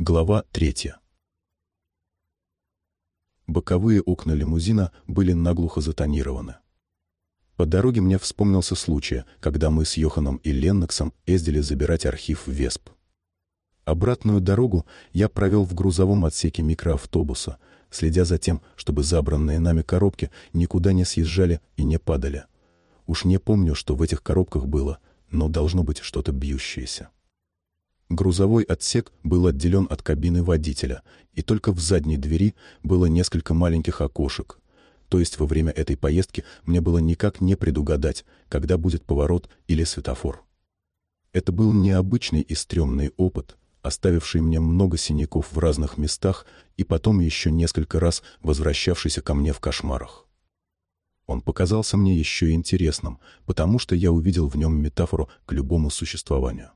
Глава третья. Боковые окна лимузина были наглухо затонированы. По дороге мне вспомнился случай, когда мы с Йоханом и Ленноксом ездили забирать архив в Весп. Обратную дорогу я провел в грузовом отсеке микроавтобуса, следя за тем, чтобы забранные нами коробки никуда не съезжали и не падали. Уж не помню, что в этих коробках было, но должно быть что-то бьющееся. Грузовой отсек был отделен от кабины водителя, и только в задней двери было несколько маленьких окошек. То есть во время этой поездки мне было никак не предугадать, когда будет поворот или светофор. Это был необычный и стрёмный опыт, оставивший мне много синяков в разных местах и потом еще несколько раз возвращавшийся ко мне в кошмарах. Он показался мне еще интересным, потому что я увидел в нем метафору к любому существованию.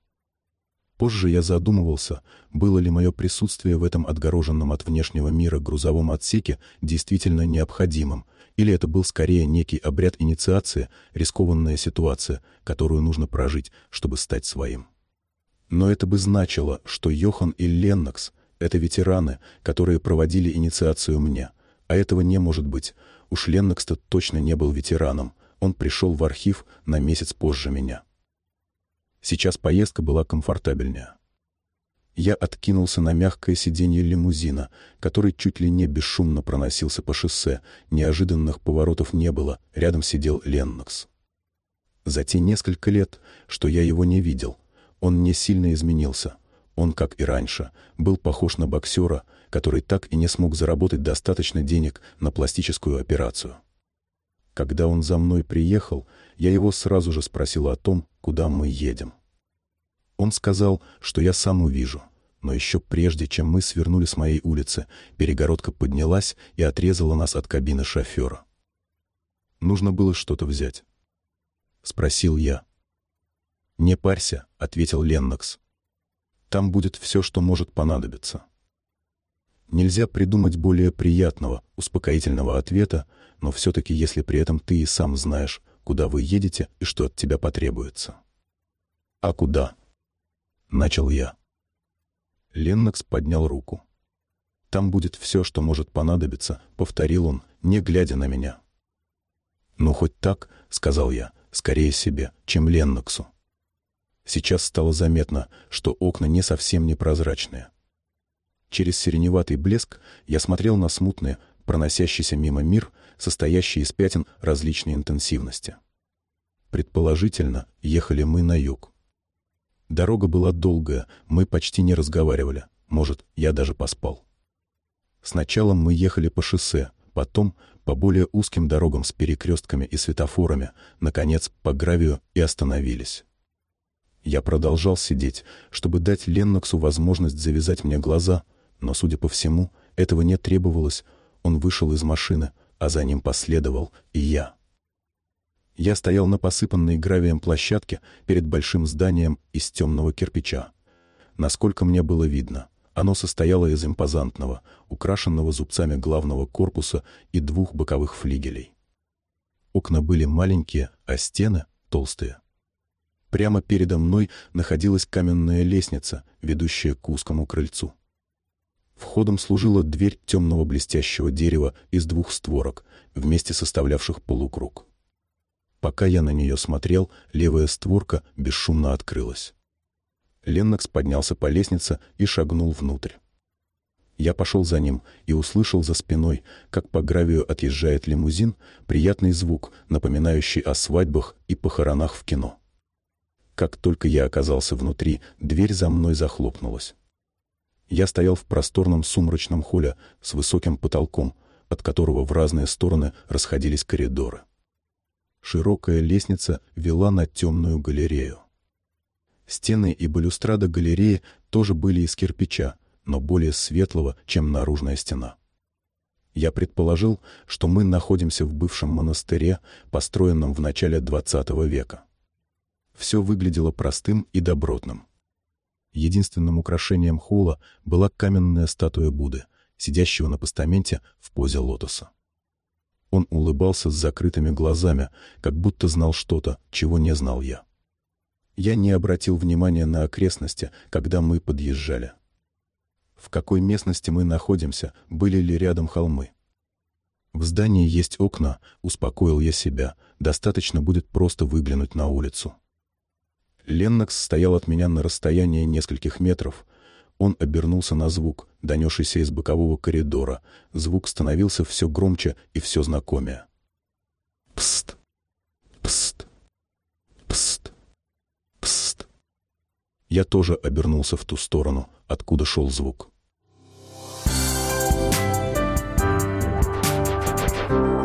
Позже я задумывался, было ли мое присутствие в этом отгороженном от внешнего мира грузовом отсеке действительно необходимым, или это был скорее некий обряд инициации, рискованная ситуация, которую нужно прожить, чтобы стать своим. Но это бы значило, что Йохан и Леннокс — это ветераны, которые проводили инициацию мне, а этого не может быть. Уж Леннокс-то точно не был ветераном, он пришел в архив на месяц позже меня. Сейчас поездка была комфортабельнее. Я откинулся на мягкое сиденье лимузина, который чуть ли не бесшумно проносился по шоссе. Неожиданных поворотов не было, рядом сидел Леннокс. За те несколько лет, что я его не видел, он не сильно изменился. Он, как и раньше, был похож на боксера, который так и не смог заработать достаточно денег на пластическую операцию. Когда он за мной приехал, я его сразу же спросил о том, куда мы едем. Он сказал, что я сам увижу, но еще прежде, чем мы свернули с моей улицы, перегородка поднялась и отрезала нас от кабины шофера. Нужно было что-то взять. Спросил я. «Не парься», — ответил Леннокс. «Там будет все, что может понадобиться». Нельзя придумать более приятного, успокоительного ответа, но все-таки если при этом ты и сам знаешь, куда вы едете и что от тебя потребуется. «А куда?» — начал я. Леннокс поднял руку. «Там будет все, что может понадобиться», — повторил он, не глядя на меня. «Ну, хоть так», — сказал я, — «скорее себе, чем Ленноксу». Сейчас стало заметно, что окна не совсем непрозрачные. Через сиреневатый блеск я смотрел на смутный, проносящийся мимо мир, состоящий из пятен различной интенсивности. Предположительно, ехали мы на юг. Дорога была долгая, мы почти не разговаривали. Может, я даже поспал. Сначала мы ехали по шоссе, потом по более узким дорогам с перекрестками и светофорами, наконец, по гравию и остановились. Я продолжал сидеть, чтобы дать Ленноксу возможность завязать мне глаза, но, судя по всему, этого не требовалось. Он вышел из машины, а за ним последовал и я. Я стоял на посыпанной гравием площадке перед большим зданием из темного кирпича. Насколько мне было видно, оно состояло из импозантного, украшенного зубцами главного корпуса и двух боковых флигелей. Окна были маленькие, а стены — толстые. Прямо передо мной находилась каменная лестница, ведущая к узкому крыльцу. Входом служила дверь темного блестящего дерева из двух створок, вместе составлявших полукруг. Пока я на нее смотрел, левая створка бесшумно открылась. Леннокс поднялся по лестнице и шагнул внутрь. Я пошел за ним и услышал за спиной, как по гравию отъезжает лимузин, приятный звук, напоминающий о свадьбах и похоронах в кино. Как только я оказался внутри, дверь за мной захлопнулась. Я стоял в просторном сумрачном холле с высоким потолком, от которого в разные стороны расходились коридоры. Широкая лестница вела на темную галерею. Стены и балюстрада галереи тоже были из кирпича, но более светлого, чем наружная стена. Я предположил, что мы находимся в бывшем монастыре, построенном в начале XX века. Все выглядело простым и добротным. Единственным украшением холла была каменная статуя Будды, сидящего на постаменте в позе лотоса. Он улыбался с закрытыми глазами, как будто знал что-то, чего не знал я. Я не обратил внимания на окрестности, когда мы подъезжали. в какой местности мы находимся, были ли рядом холмы. В здании есть окна, успокоил я себя, достаточно будет просто выглянуть на улицу. Леннокс стоял от меня на расстоянии нескольких метров. Он обернулся на звук, донесшийся из бокового коридора. Звук становился все громче и все знакомее. «Пст! Пст! Пст! Пст!» Я тоже обернулся в ту сторону, откуда шел звук. Thank you.